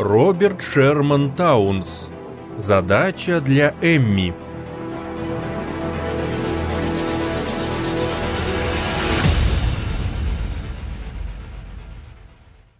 Роберт Шерман Таунс. Задача для Эмми.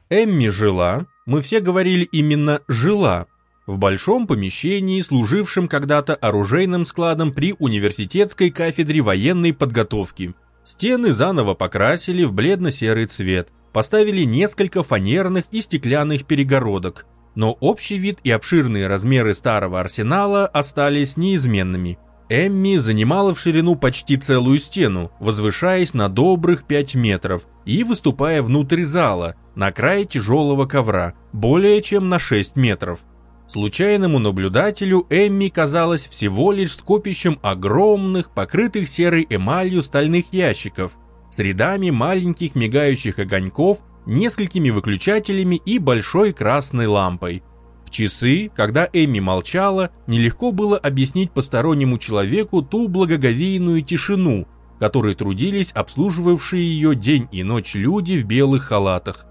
Эмми жила, мы все говорили именно «жила», в большом помещении, служившем когда-то оружейным складом при университетской кафедре военной подготовки. Стены заново покрасили в бледно-серый цвет, поставили несколько фанерных и стеклянных перегородок, но общий вид и обширные размеры старого арсенала остались неизменными. Эмми занимала в ширину почти целую стену, возвышаясь на добрых 5 метров и выступая внутрь зала, на крае тяжелого ковра, более чем на 6 метров. Случайному наблюдателю Эмми казалась всего лишь скопищем огромных, покрытых серой эмалью стальных ящиков, с рядами маленьких мигающих огоньков, несколькими выключателями и большой красной лампой. В часы, когда Эмми молчала, нелегко было объяснить постороннему человеку ту благоговейную тишину, которой трудились обслуживавшие ее день и ночь люди в белых халатах.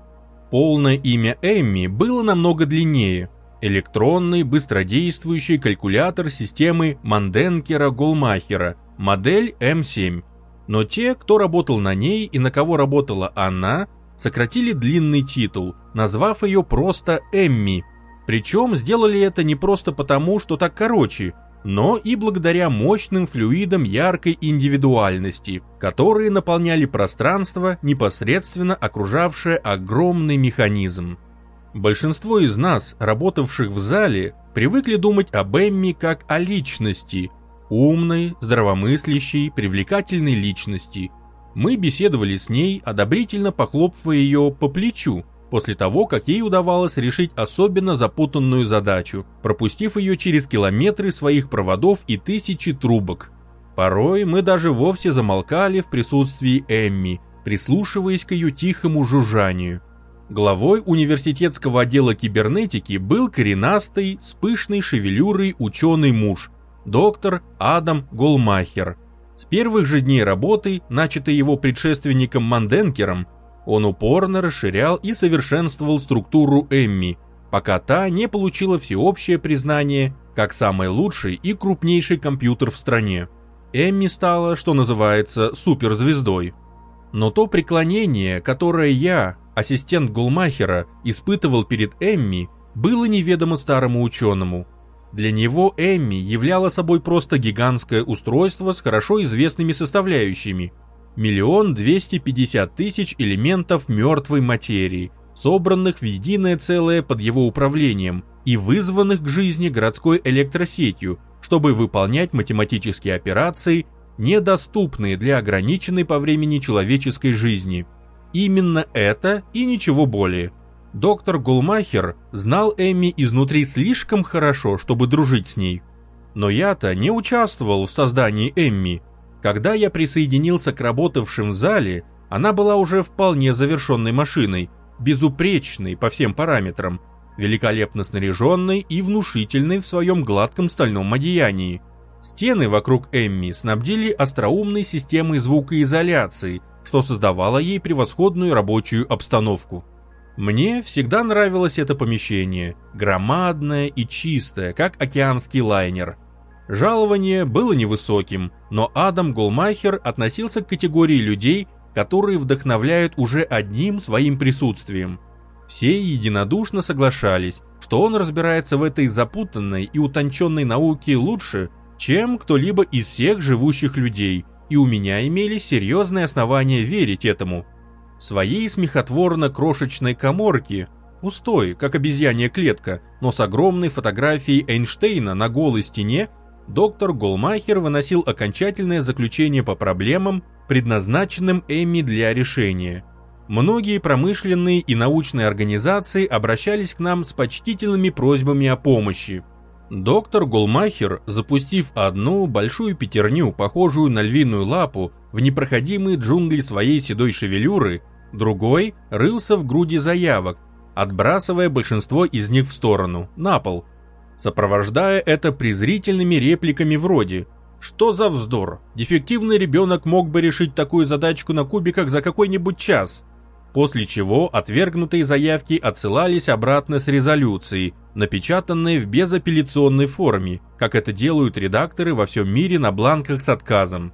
Полное имя Эмми было намного длиннее – электронный быстродействующий калькулятор системы Манденкера-Голмахера, модель М7. Но те, кто работал на ней и на кого работала она, сократили длинный титул, назвав ее просто Эмми. Причем сделали это не просто потому, что так короче, но и благодаря мощным флюидам яркой индивидуальности, которые наполняли пространство, непосредственно окружавшее огромный механизм. Большинство из нас, работавших в зале, привыкли думать об Эмми как о личности, умной, здравомыслящей, привлекательной личности. Мы беседовали с ней, одобрительно похлопывая ее по плечу, после того, как ей удавалось решить особенно запутанную задачу, пропустив ее через километры своих проводов и тысячи трубок. Порой мы даже вовсе замолкали в присутствии Эмми, прислушиваясь к ее тихому жужжанию. Главой университетского отдела кибернетики был коренастый, с пышной шевелюрой ученый муж, доктор Адам Голмахер. С первых же дней работы, начатой его предшественником Манденкером, он упорно расширял и совершенствовал структуру Эмми, пока та не получила всеобщее признание как самый лучший и крупнейший компьютер в стране. Эмми стала, что называется, суперзвездой. Но то преклонение, которое я, ассистент Гулмахера, испытывал перед Эмми, было неведомо старому ученому. Для него Эмми являла собой просто гигантское устройство с хорошо известными составляющими. Миллион двести пятьдесят тысяч элементов мертвой материи, собранных в единое целое под его управлением и вызванных к жизни городской электросетью, чтобы выполнять математические операции, недоступные для ограниченной по времени человеческой жизни – Именно это и ничего более. Доктор Гулмахер знал Эми изнутри слишком хорошо, чтобы дружить с ней. Но я-то не участвовал в создании Эмми. Когда я присоединился к работавшим в зале, она была уже вполне завершенной машиной, безупречной по всем параметрам, великолепно снаряженной и внушительной в своем гладком стальном одеянии. Стены вокруг Эмми снабдили остроумной системой звукоизоляции – что создавало ей превосходную рабочую обстановку. Мне всегда нравилось это помещение, громадное и чистое, как океанский лайнер. Жалование было невысоким, но Адам Голмахер относился к категории людей, которые вдохновляют уже одним своим присутствием. Все единодушно соглашались, что он разбирается в этой запутанной и утонченной науке лучше, чем кто-либо из всех живущих людей – и у меня имелись серьезные основания верить этому. Своей смехотворно-крошечной коморке, пустой, как обезьянья клетка, но с огромной фотографией Эйнштейна на голой стене, доктор Голмахер выносил окончательное заключение по проблемам, предназначенным Эми для решения. Многие промышленные и научные организации обращались к нам с почтительными просьбами о помощи – Доктор Голмахер, запустив одну большую пятерню, похожую на львиную лапу, в непроходимые джунгли своей седой шевелюры, другой рылся в груди заявок, отбрасывая большинство из них в сторону, на пол, сопровождая это презрительными репликами вроде «Что за вздор? Дефективный ребенок мог бы решить такую задачку на кубиках за какой-нибудь час», после чего отвергнутые заявки отсылались обратно с резолюцией, напечатанной в безапелляционной форме, как это делают редакторы во всем мире на бланках с отказом.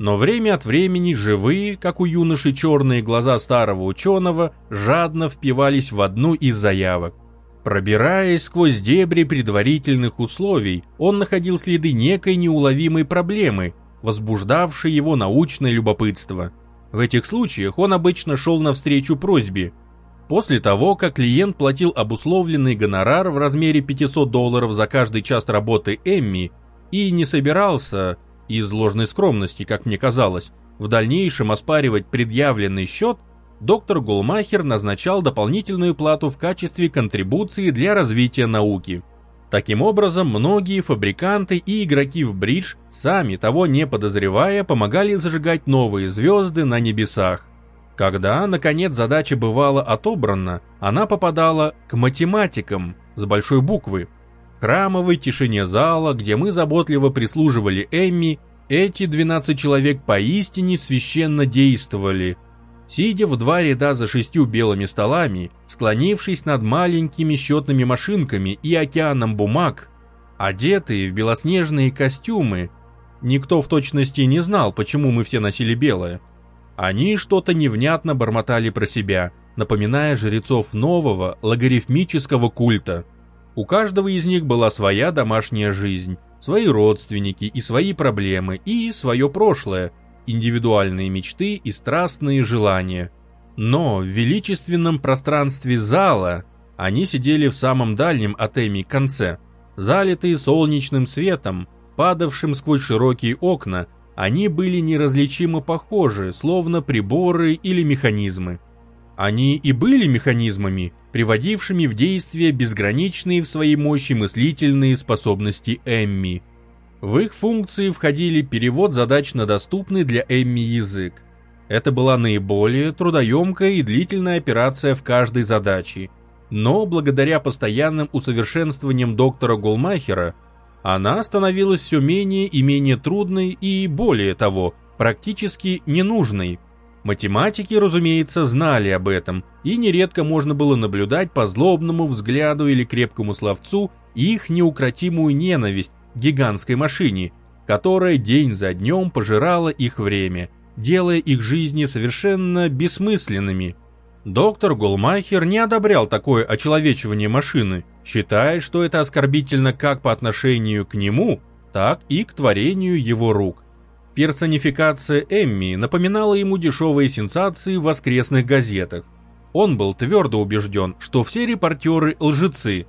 Но время от времени живые, как у юноши черные глаза старого ученого, жадно впивались в одну из заявок. Пробираясь сквозь дебри предварительных условий, он находил следы некой неуловимой проблемы, возбуждавшей его научное любопытство. В этих случаях он обычно шел навстречу просьбе. После того, как клиент платил обусловленный гонорар в размере 500 долларов за каждый час работы Эмми и не собирался, из ложной скромности, как мне казалось, в дальнейшем оспаривать предъявленный счет, доктор Гулмахер назначал дополнительную плату в качестве контрибуции для развития науки. Таким образом, многие фабриканты и игроки в бридж, сами того не подозревая, помогали зажигать новые звезды на небесах. Когда, наконец, задача бывала отобрана, она попадала к математикам с большой буквы. В храмовой тишине зала, где мы заботливо прислуживали Эмми, эти 12 человек поистине священно действовали – Сидя в два ряда за шестью белыми столами, склонившись над маленькими счетными машинками и океаном бумаг, одетые в белоснежные костюмы, никто в точности не знал, почему мы все носили белое. Они что-то невнятно бормотали про себя, напоминая жрецов нового логарифмического культа. У каждого из них была своя домашняя жизнь, свои родственники и свои проблемы, и свое прошлое – индивидуальные мечты и страстные желания. Но в величественном пространстве зала они сидели в самом дальнем от Эми конце. Залитые солнечным светом, падавшим сквозь широкие окна, они были неразличимо похожи, словно приборы или механизмы. Они и были механизмами, приводившими в действие безграничные в своей мощи мыслительные способности Эмми – в их функции входили перевод задач на доступный для Эмми язык. Это была наиболее трудоемкая и длительная операция в каждой задаче. Но благодаря постоянным усовершенствованиям доктора Голмахера, она становилась все менее и менее трудной и, более того, практически ненужной. Математики, разумеется, знали об этом, и нередко можно было наблюдать по злобному взгляду или крепкому словцу их неукротимую ненависть гигантской машине, которая день за днем пожирала их время, делая их жизни совершенно бессмысленными. Доктор Голмайхер не одобрял такое очеловечивание машины, считая, что это оскорбительно как по отношению к нему, так и к творению его рук. Персонификация Эмми напоминала ему дешевые сенсации в воскресных газетах. Он был твердо убежден, что все репортеры – лжецы,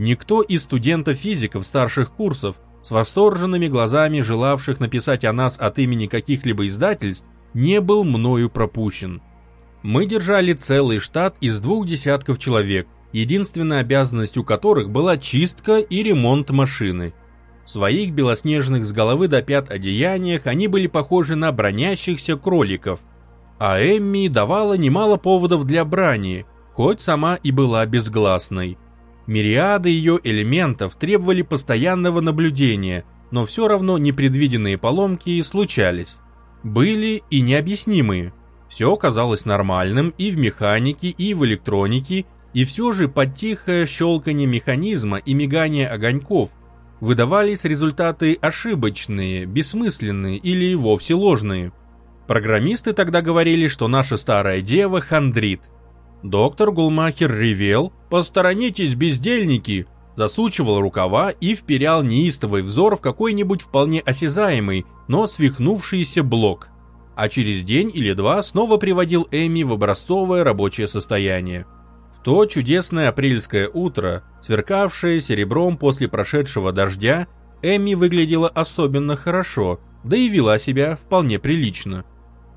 Никто из студентов-физиков старших курсов, с восторженными глазами желавших написать о нас от имени каких-либо издательств, не был мною пропущен. Мы держали целый штат из двух десятков человек, единственной обязанностью которых была чистка и ремонт машины. В своих белоснежных с головы до пят одеяниях они были похожи на бронящихся кроликов. А Эмми давала немало поводов для брани, хоть сама и была безгласной. Мириады ее элементов требовали постоянного наблюдения, но все равно непредвиденные поломки случались. Были и необъяснимые. Все казалось нормальным и в механике, и в электронике, и все же под тихое щелканье механизма и мигание огоньков выдавались результаты ошибочные, бессмысленные или вовсе ложные. Программисты тогда говорили, что наша старая дева хандрит – Доктор Гулмахер ревел «Посторонитесь, бездельники!» засучивал рукава и вперял неистовый взор в какой-нибудь вполне осязаемый, но свихнувшийся блок. А через день или два снова приводил Эми в образцовое рабочее состояние. В то чудесное апрельское утро, сверкавшее серебром после прошедшего дождя, Эми выглядела особенно хорошо, да и вела себя вполне прилично.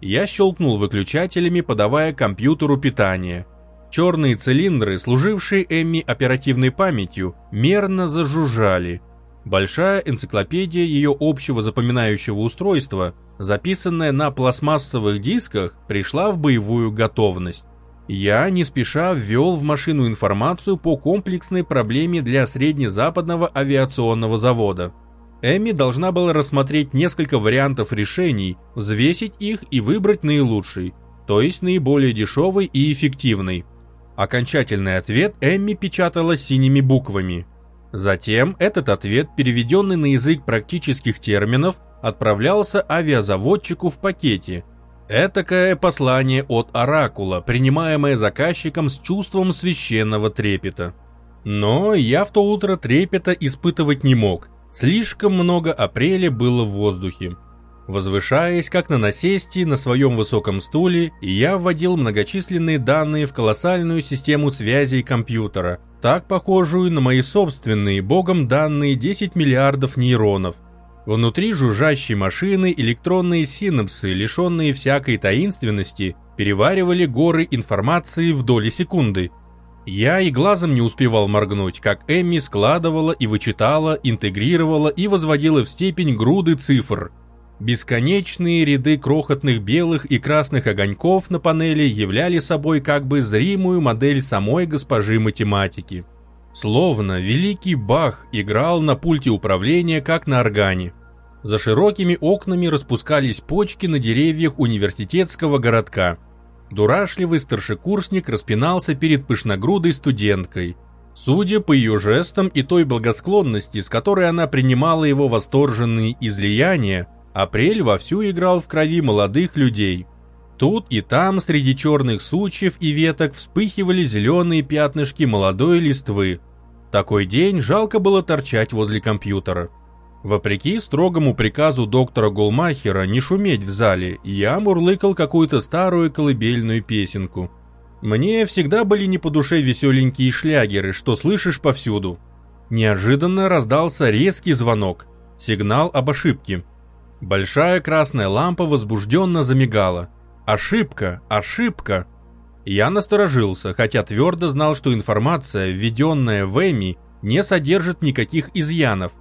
Я щелкнул выключателями, подавая компьютеру питание – Черные цилиндры, служившие Эмми оперативной памятью, мерно зажужжали. Большая энциклопедия ее общего запоминающего устройства, записанная на пластмассовых дисках, пришла в боевую готовность. Я не спеша ввел в машину информацию по комплексной проблеме для среднезападного авиационного завода. Эми должна была рассмотреть несколько вариантов решений, взвесить их и выбрать наилучший. то есть наиболее дешевый и эффективный. Окончательный ответ Эмми печатала синими буквами. Затем этот ответ, переведенный на язык практических терминов, отправлялся авиазаводчику в пакете. Этакое послание от Оракула, принимаемое заказчиком с чувством священного трепета. Но я в то утро трепета испытывать не мог. Слишком много апреля было в воздухе. Возвышаясь, как на насесте, на своем высоком стуле, я вводил многочисленные данные в колоссальную систему связей компьютера, так похожую на мои собственные богом данные 10 миллиардов нейронов. Внутри жужжащей машины электронные синапсы, лишенные всякой таинственности, переваривали горы информации в доли секунды. Я и глазом не успевал моргнуть, как Эмми складывала и вычитала, интегрировала и возводила в степень груды цифр – Бесконечные ряды крохотных белых и красных огоньков на панели являли собой как бы зримую модель самой госпожи математики. Словно великий Бах играл на пульте управления, как на органе. За широкими окнами распускались почки на деревьях университетского городка. Дурашливый старшекурсник распинался перед пышногрудой студенткой. Судя по ее жестам и той благосклонности, с которой она принимала его восторженные излияния, Апрель вовсю играл в крови молодых людей. Тут и там среди черных сучьев и веток вспыхивали зеленые пятнышки молодой листвы. Такой день жалко было торчать возле компьютера. Вопреки строгому приказу доктора Голмахера не шуметь в зале, я мурлыкал какую-то старую колыбельную песенку. Мне всегда были не по душе веселенькие шлягеры, что слышишь повсюду. Неожиданно раздался резкий звонок. Сигнал об ошибке. Большая красная лампа возбужденно замигала. Ошибка, ошибка. Я насторожился, хотя твердо знал, что информация, введенная в Эми, не содержит никаких изъянов.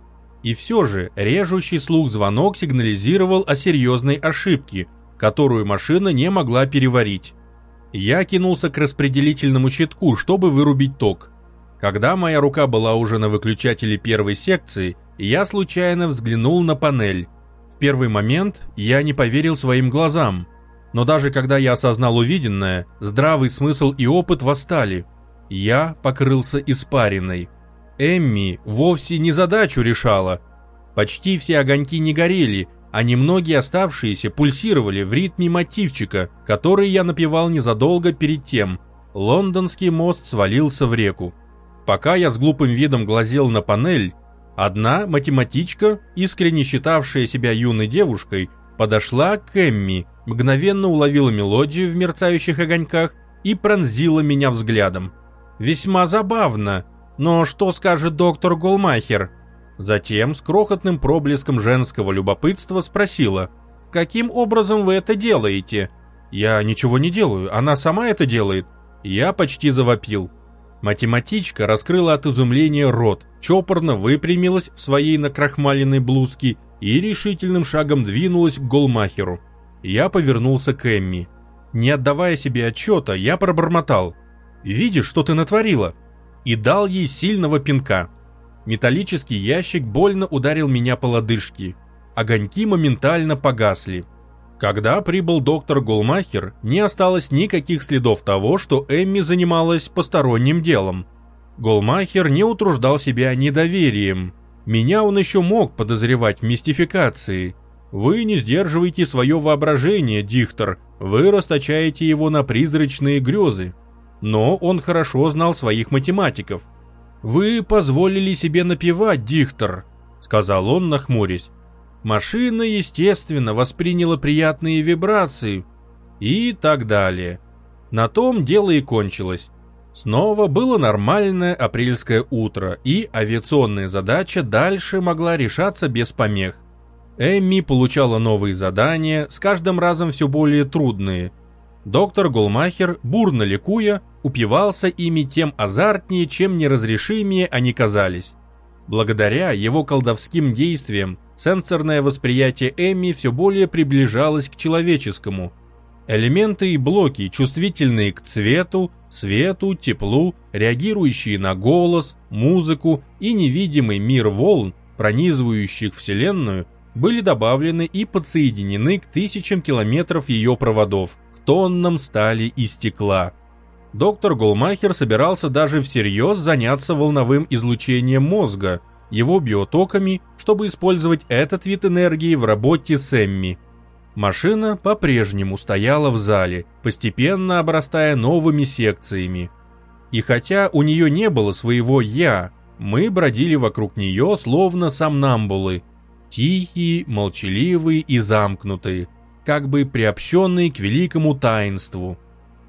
И все же режущий слух звонок сигнализировал о серьезной ошибке, которую машина не могла переварить. Я кинулся к распределительному щитку, чтобы вырубить ток. Когда моя рука была уже на выключателе первой секции, я случайно взглянул на панель первый момент я не поверил своим глазам, но даже когда я осознал увиденное, здравый смысл и опыт восстали. Я покрылся испариной. Эмми вовсе не задачу решала. Почти все огоньки не горели, а немногие оставшиеся пульсировали в ритме мотивчика, который я напевал незадолго перед тем. Лондонский мост свалился в реку. Пока я с глупым видом глазел на панель, Одна математичка, искренне считавшая себя юной девушкой, подошла к Эмми, мгновенно уловила мелодию в мерцающих огоньках и пронзила меня взглядом. Весьма забавно, но что скажет доктор Голмахер? Затем с крохотным проблеском женского любопытства спросила, «Каким образом вы это делаете?» «Я ничего не делаю, она сама это делает». Я почти завопил. Математичка раскрыла от изумления рот, чопорно выпрямилась в своей накрахмаленной блузке и решительным шагом двинулась к голмахеру. Я повернулся к Эмми. Не отдавая себе отчета, я пробормотал. «Видишь, что ты натворила?» И дал ей сильного пинка. Металлический ящик больно ударил меня по лодыжке. Огоньки моментально погасли. Когда прибыл доктор Голмахер, не осталось никаких следов того, что Эмми занималась посторонним делом. Голмахер не утруждал себя недоверием. Меня он еще мог подозревать в мистификации. Вы не сдерживаете свое воображение, диктор, вы расточаете его на призрачные грезы. Но он хорошо знал своих математиков. «Вы позволили себе напевать, диктор», — сказал он, нахмурясь. Машина, естественно, восприняла приятные вибрации и так далее. На том дело и кончилось. Снова было нормальное апрельское утро, и авиационная задача дальше могла решаться без помех. Эмми получала новые задания, с каждым разом все более трудные. Доктор Голмахер, бурно ликуя, упивался ими тем азартнее, чем неразрешимее они казались. Благодаря его колдовским действиям сенсорное восприятие Эмми все более приближалось к человеческому. Элементы и блоки, чувствительные к цвету, свету, теплу, реагирующие на голос, музыку и невидимый мир волн, пронизывающих Вселенную, были добавлены и подсоединены к тысячам километров ее проводов, к тоннам стали и стекла. Доктор Голмахер собирался даже всерьез заняться волновым излучением мозга, его биотоками, чтобы использовать этот вид энергии в работе с Эмми. Машина по-прежнему стояла в зале, постепенно обрастая новыми секциями. И хотя у нее не было своего «я», мы бродили вокруг нее, словно сомнамбулы, тихие, молчаливые и замкнутые, как бы приобщенные к великому таинству.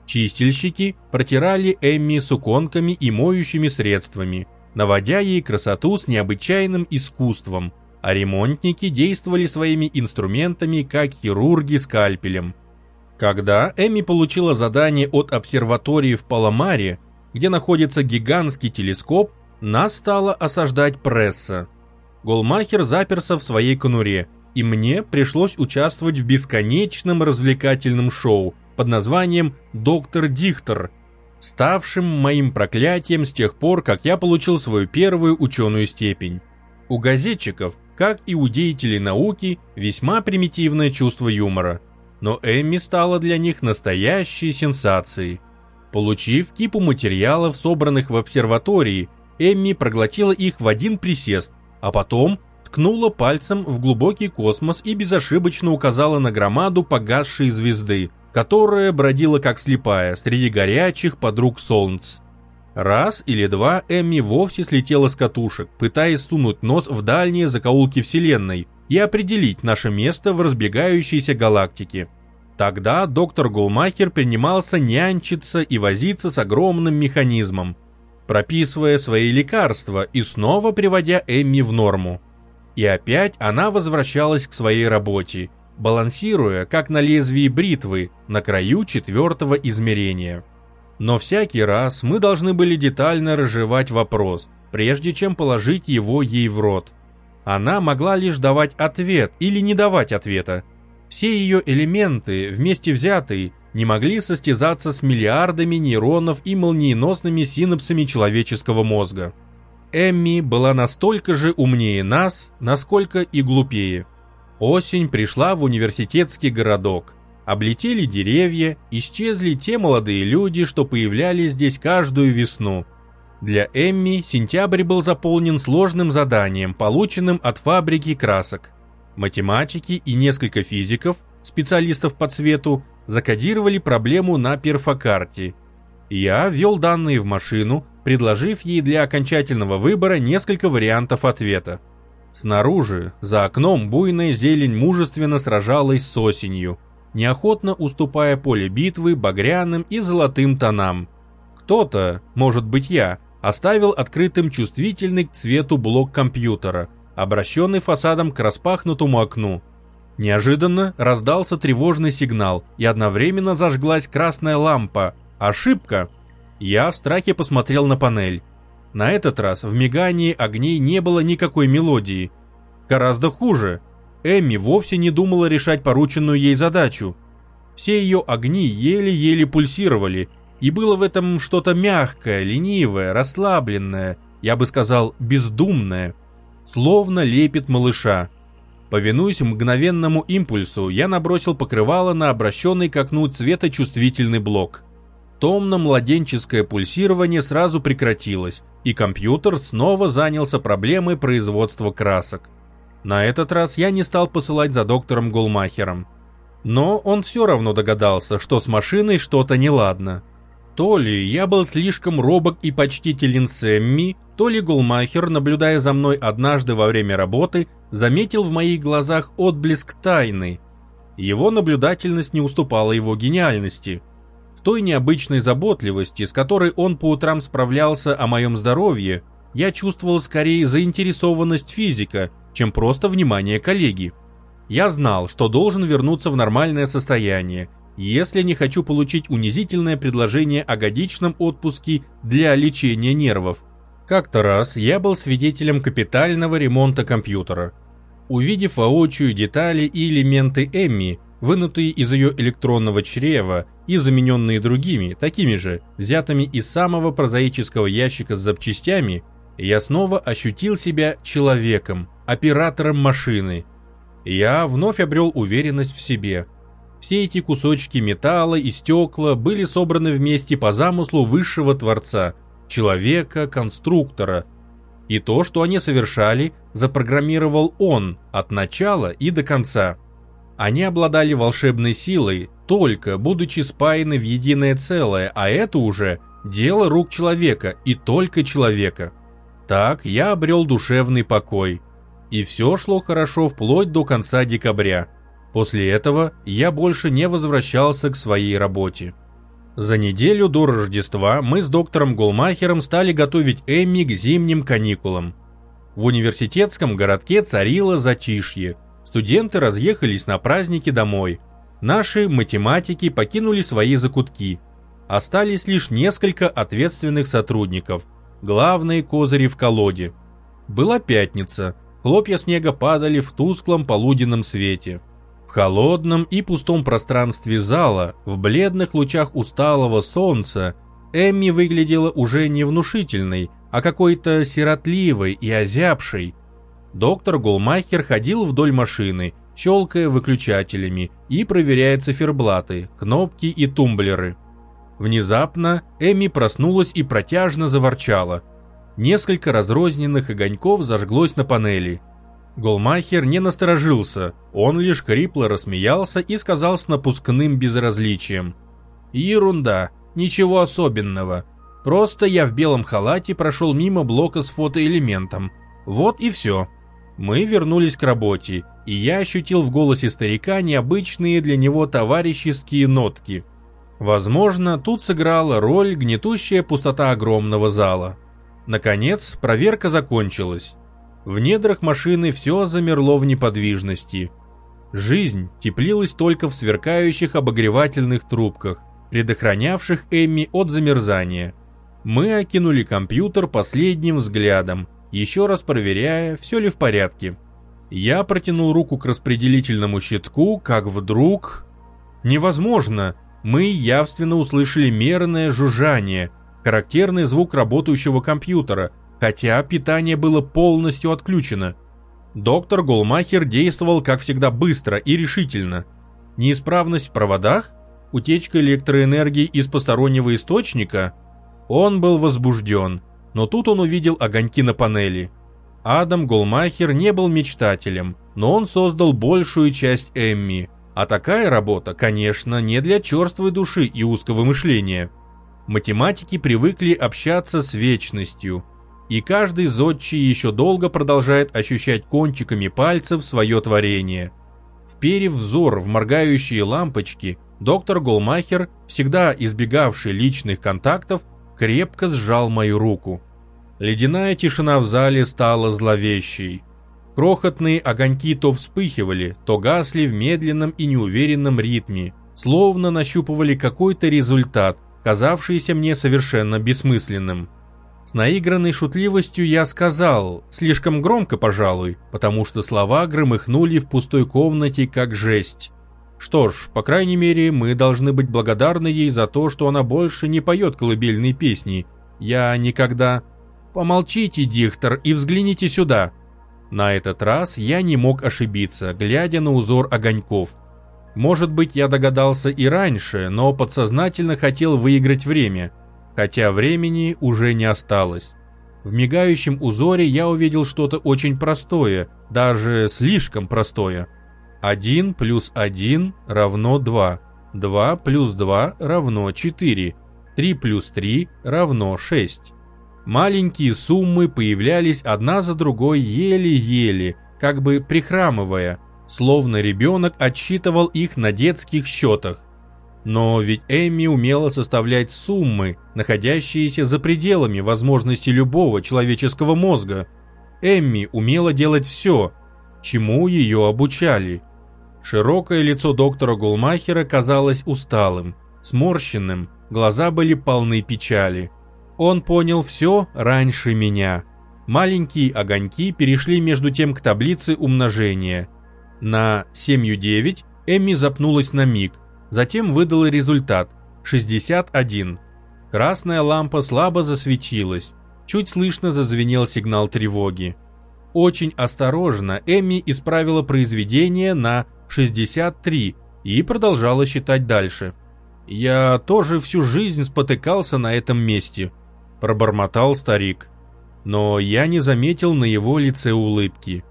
Чистильщики протирали Эмми суконками и моющими средствами, наводя ей красоту с необычайным искусством, а ремонтники действовали своими инструментами, как хирурги скальпелем. Когда Эми получила задание от обсерватории в Паламаре, где находится гигантский телескоп, нас стала осаждать пресса. Голмахер заперся в своей конуре, и мне пришлось участвовать в бесконечном развлекательном шоу под названием «Доктор Дихтер», ставшим моим проклятием с тех пор, как я получил свою первую ученую степень. У газетчиков, как и у деятелей науки, весьма примитивное чувство юмора. Но Эмми стала для них настоящей сенсацией. Получив кипу материалов, собранных в обсерватории, Эмми проглотила их в один присест, а потом ткнула пальцем в глубокий космос и безошибочно указала на громаду погасшей звезды, которая бродила как слепая среди горячих подруг солнц. Раз или два Эмми вовсе слетела с катушек, пытаясь сунуть нос в дальние закоулки Вселенной и определить наше место в разбегающейся галактике. Тогда доктор Гулмахер принимался нянчиться и возиться с огромным механизмом, прописывая свои лекарства и снова приводя Эмми в норму. И опять она возвращалась к своей работе, балансируя, как на лезвии бритвы, на краю четвертого измерения. Но всякий раз мы должны были детально разжевать вопрос, прежде чем положить его ей в рот. Она могла лишь давать ответ или не давать ответа. Все ее элементы, вместе взятые, не могли состязаться с миллиардами нейронов и молниеносными синапсами человеческого мозга. Эмми была настолько же умнее нас, насколько и глупее. Осень пришла в университетский городок. Облетели деревья, исчезли те молодые люди, что появлялись здесь каждую весну. Для Эмми сентябрь был заполнен сложным заданием, полученным от фабрики красок. Математики и несколько физиков, специалистов по цвету, закодировали проблему на перфокарте. Я ввел данные в машину, предложив ей для окончательного выбора несколько вариантов ответа. Снаружи, за окном, буйная зелень мужественно сражалась с осенью, неохотно уступая поле битвы багряным и золотым тонам. Кто-то, может быть я, оставил открытым чувствительный к цвету блок компьютера, обращенный фасадом к распахнутому окну. Неожиданно раздался тревожный сигнал, и одновременно зажглась красная лампа. Ошибка! Я в страхе посмотрел на панель. На этот раз в мигании огней не было никакой мелодии. Гораздо хуже. Эмми вовсе не думала решать порученную ей задачу. Все ее огни еле-еле пульсировали, и было в этом что-то мягкое, ленивое, расслабленное, я бы сказал, бездумное, словно лепит малыша. Повинуясь мгновенному импульсу, я набросил покрывало на обращенный к окну цветочувствительный блок. Томно-младенческое пульсирование сразу прекратилось, и компьютер снова занялся проблемой производства красок. На этот раз я не стал посылать за доктором Гулмахером. Но он все равно догадался, что с машиной что-то неладно. То ли я был слишком робок и почтителен Сэмми, то ли Гулмахер, наблюдая за мной однажды во время работы, заметил в моих глазах отблеск тайны. Его наблюдательность не уступала его гениальности. Той необычной заботливости, с которой он по утрам справлялся о моем здоровье, я чувствовал скорее заинтересованность физика, чем просто внимание коллеги. Я знал, что должен вернуться в нормальное состояние, если не хочу получить унизительное предложение о годичном отпуске для лечения нервов. Как-то раз я был свидетелем капитального ремонта компьютера. Увидев воочию детали и элементы Эмми, вынутые из ее электронного чрева и замененные другими, такими же, взятыми из самого прозаического ящика с запчастями, я снова ощутил себя человеком, оператором машины. Я вновь обрел уверенность в себе. Все эти кусочки металла и стекла были собраны вместе по замыслу высшего Творца, человека-конструктора. И то, что они совершали, запрограммировал он от начала и до конца. Они обладали волшебной силой, только будучи спаяны в единое целое, а это уже дело рук человека и только человека. Так я обрел душевный покой. И все шло хорошо вплоть до конца декабря. После этого я больше не возвращался к своей работе. За неделю до Рождества мы с доктором Голмахером стали готовить Эмми к зимним каникулам. В университетском городке царило затишье. Студенты разъехались на праздники домой. Наши математики покинули свои закутки. Остались лишь несколько ответственных сотрудников. Главные козыри в колоде. Была пятница. Хлопья снега падали в тусклом полуденном свете холодном и пустом пространстве зала, в бледных лучах усталого солнца, Эмми выглядела уже не внушительной, а какой-то сиротливой и озябшей. Доктор Голмахер ходил вдоль машины, щелкая выключателями и проверяя циферблаты, кнопки и тумблеры. Внезапно Эми проснулась и протяжно заворчала. Несколько разрозненных огоньков зажглось на панели – Голмахер не насторожился, он лишь крипло рассмеялся и сказал с напускным безразличием. «Ерунда, ничего особенного. Просто я в белом халате прошел мимо блока с фотоэлементом. Вот и все». Мы вернулись к работе, и я ощутил в голосе старика необычные для него товарищеские нотки. Возможно, тут сыграла роль гнетущая пустота огромного зала. Наконец, проверка закончилась. В недрах машины все замерло в неподвижности. Жизнь теплилась только в сверкающих обогревательных трубках, предохранявших Эмми от замерзания. Мы окинули компьютер последним взглядом, еще раз проверяя, все ли в порядке. Я протянул руку к распределительному щитку, как вдруг... Невозможно! Мы явственно услышали мерное жужжание, характерный звук работающего компьютера – хотя питание было полностью отключено. Доктор Голмахер действовал, как всегда, быстро и решительно. Неисправность в проводах? Утечка электроэнергии из постороннего источника? Он был возбужден, но тут он увидел огоньки на панели. Адам Голмахер не был мечтателем, но он создал большую часть Эмми. А такая работа, конечно, не для черствой души и узкого мышления. Математики привыкли общаться с вечностью – и каждый зодчий еще долго продолжает ощущать кончиками пальцев свое творение. Вперев взор в моргающие лампочки, доктор Голмахер, всегда избегавший личных контактов, крепко сжал мою руку. Ледяная тишина в зале стала зловещей. Крохотные огоньки то вспыхивали, то гасли в медленном и неуверенном ритме, словно нащупывали какой-то результат, казавшийся мне совершенно бессмысленным. С наигранной шутливостью я сказал, слишком громко, пожалуй, потому что слова громыхнули в пустой комнате как жесть. Что ж, по крайней мере, мы должны быть благодарны ей за то, что она больше не поет колыбельные песни. Я никогда... Помолчите, диктор, и взгляните сюда. На этот раз я не мог ошибиться, глядя на узор огоньков. Может быть, я догадался и раньше, но подсознательно хотел выиграть время – хотя времени уже не осталось. В мигающем узоре я увидел что-то очень простое, даже слишком простое. 1 плюс 1 равно 2, 2 плюс 2 равно 4, 3 плюс 3 равно 6. Маленькие суммы появлялись одна за другой еле-еле, как бы прихрамывая, словно ребенок отсчитывал их на детских счетах. Но ведь Эми умела составлять суммы, находящиеся за пределами возможностей любого человеческого мозга. Эмми умела делать все, чему ее обучали. Широкое лицо доктора Гулмахера казалось усталым, сморщенным, глаза были полны печали. Он понял все раньше меня. Маленькие огоньки перешли между тем к таблице умножения. На 7,9 Эмми запнулась на миг, Затем выдала результат – 61. Красная лампа слабо засветилась. Чуть слышно зазвенел сигнал тревоги. Очень осторожно Эми исправила произведение на 63, и продолжала читать дальше. «Я тоже всю жизнь спотыкался на этом месте», – пробормотал старик. Но я не заметил на его лице улыбки.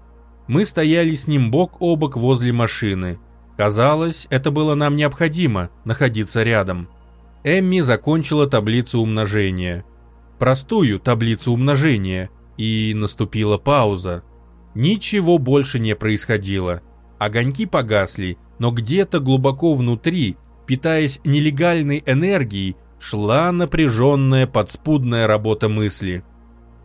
Мы стояли с ним бок о бок возле машины. Казалось, это было нам необходимо – находиться рядом. Эмми закончила таблицу умножения. Простую таблицу умножения. И наступила пауза. Ничего больше не происходило. Огоньки погасли, но где-то глубоко внутри, питаясь нелегальной энергией, шла напряженная подспудная работа мысли.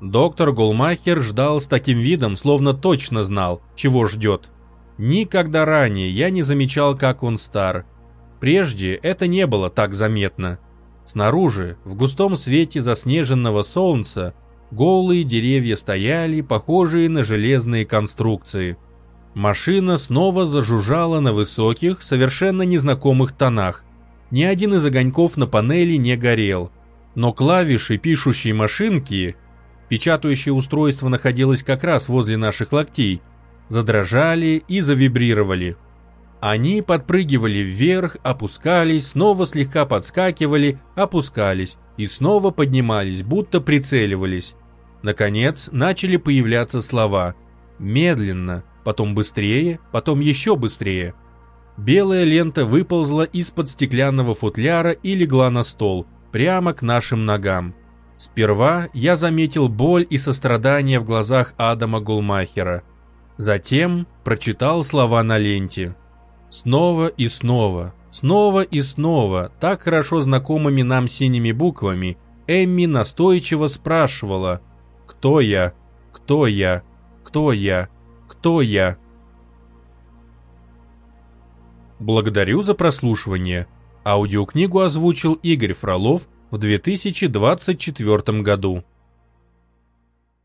Доктор Голмахер ждал с таким видом, словно точно знал, чего ждет. Никогда ранее я не замечал, как он стар – Прежде это не было так заметно. Снаружи, в густом свете заснеженного солнца, голые деревья стояли, похожие на железные конструкции. Машина снова зажужжала на высоких, совершенно незнакомых тонах. Ни один из огоньков на панели не горел. Но клавиши пишущей машинки, печатающее устройство находилось как раз возле наших локтей, задрожали и завибрировали. Они подпрыгивали вверх, опускались, снова слегка подскакивали, опускались и снова поднимались, будто прицеливались. Наконец начали появляться слова. Медленно, потом быстрее, потом еще быстрее. Белая лента выползла из-под стеклянного футляра и легла на стол, прямо к нашим ногам. Сперва я заметил боль и сострадание в глазах Адама Гулмахера. Затем прочитал слова на ленте. Снова и снова, снова и снова, так хорошо знакомыми нам синими буквами, Эмми настойчиво спрашивала «Кто я? Кто я? Кто я? Кто я?» Благодарю за прослушивание. Аудиокнигу озвучил Игорь Фролов в 2024 году.